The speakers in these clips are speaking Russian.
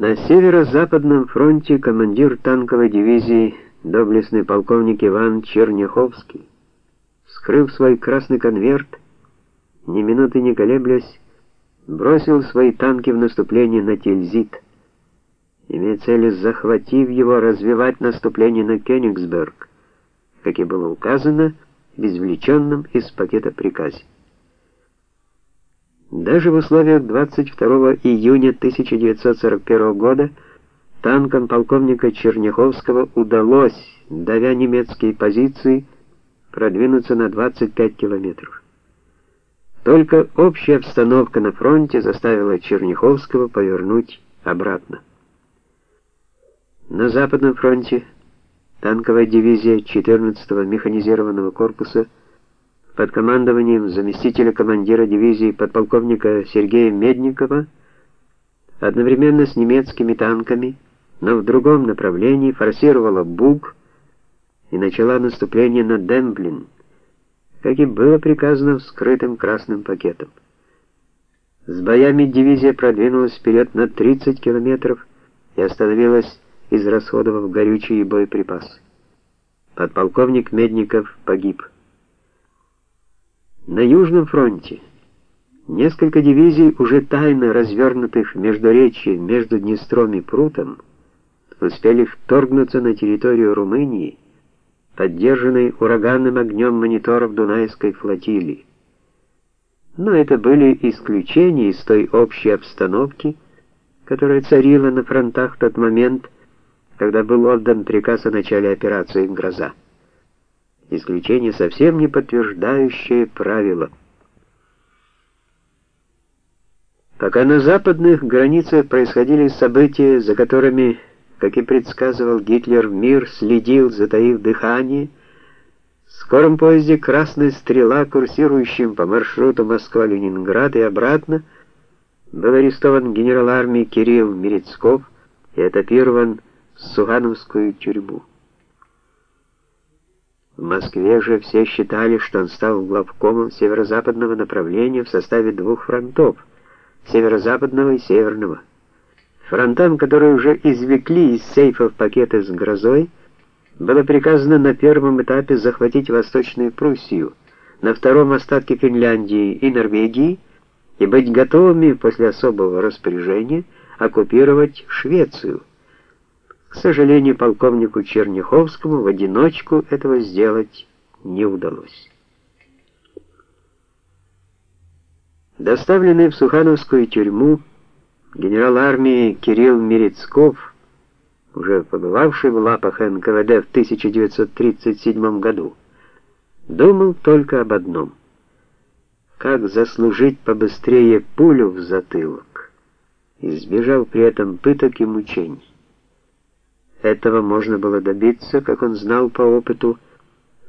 На северо-западном фронте командир танковой дивизии доблестный полковник Иван Черняховский, скрыв свой красный конверт, ни минуты не колеблясь, бросил свои танки в наступление на Тильзит, имея цель, захватив его, развивать наступление на Кёнигсберг, как и было указано в извлеченном из пакета приказе. Даже в условиях 22 июня 1941 года танкам полковника Черняховского удалось, давя немецкие позиции, продвинуться на 25 километров. Только общая обстановка на фронте заставила Черняховского повернуть обратно. На Западном фронте танковая дивизия 14-го механизированного корпуса под командованием заместителя командира дивизии подполковника Сергея Медникова одновременно с немецкими танками, но в другом направлении форсировала Буг и начала наступление на Демблин, как и было приказано вскрытым красным пакетом. С боями дивизия продвинулась вперед на 30 километров и остановилась, израсходовав горючие боеприпасы. Подполковник Медников погиб. На Южном фронте несколько дивизий, уже тайно развернутых в междуречье между Днестром и Прутом, успели вторгнуться на территорию Румынии, поддержанной ураганным огнем мониторов Дунайской флотилии. Но это были исключения из той общей обстановки, которая царила на фронтах в тот момент, когда был отдан приказ о начале операции «Гроза» исключение совсем не подтверждающее правило. Пока на западных границах происходили события, за которыми, как и предсказывал Гитлер, мир следил, затаив дыхание, в скором поезде «Красная стрела», курсирующем по маршруту Москва-Ленинград и обратно, был арестован генерал армии Кирилл Мерецков и этапирован в Сугановскую тюрьму. В Москве же все считали, что он стал главкомом северо-западного направления в составе двух фронтов северо-западного и северного. Фронтам, которые уже извлекли из сейфов пакеты с грозой, было приказано на первом этапе захватить Восточную Пруссию, на втором остатки Финляндии и Норвегии и быть готовыми после особого распоряжения оккупировать Швецию. К сожалению, полковнику Черняховскому в одиночку этого сделать не удалось. Доставленный в Сухановскую тюрьму генерал армии Кирилл Мерецков, уже побывавший в лапах НКВД в 1937 году, думал только об одном — как заслужить побыстрее пулю в затылок, избежал при этом пыток и мучений. Этого можно было добиться, как он знал по опыту,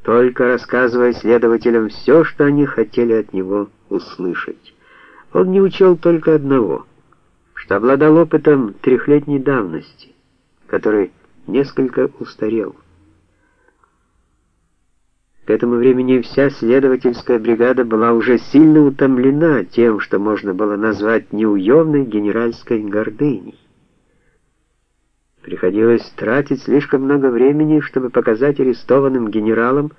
только рассказывая следователям все, что они хотели от него услышать. Он не учел только одного, что обладал опытом трехлетней давности, который несколько устарел. К этому времени вся следовательская бригада была уже сильно утомлена тем, что можно было назвать неуемной генеральской гордыней. Приходилось тратить слишком много времени, чтобы показать арестованным генералам,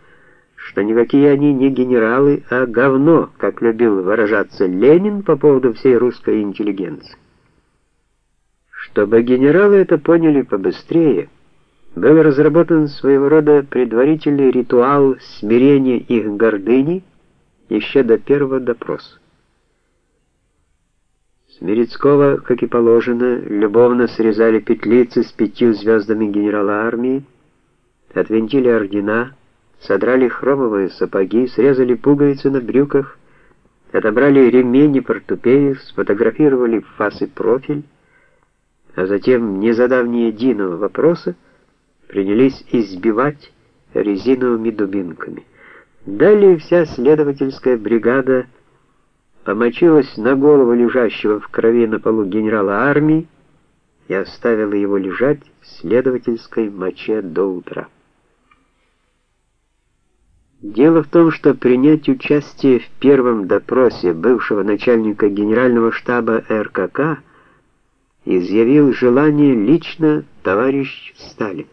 что никакие они не генералы, а говно, как любил выражаться Ленин по поводу всей русской интеллигенции. Чтобы генералы это поняли побыстрее, был разработан своего рода предварительный ритуал смирения их гордыни еще до первого допроса. Мерецкого, как и положено, любовно срезали петлицы с пятью звездами генерала армии, отвинтили ордена, содрали хромовые сапоги, срезали пуговицы на брюках, отобрали ремень и портупею, сфотографировали фас и профиль, а затем, не задав ни единого вопроса, принялись избивать резиновыми дубинками. Далее вся следовательская бригада помочилась на голову лежащего в крови на полу генерала армии и оставила его лежать в следовательской моче до утра. Дело в том, что принять участие в первом допросе бывшего начальника генерального штаба РКК изъявил желание лично товарищ Сталин.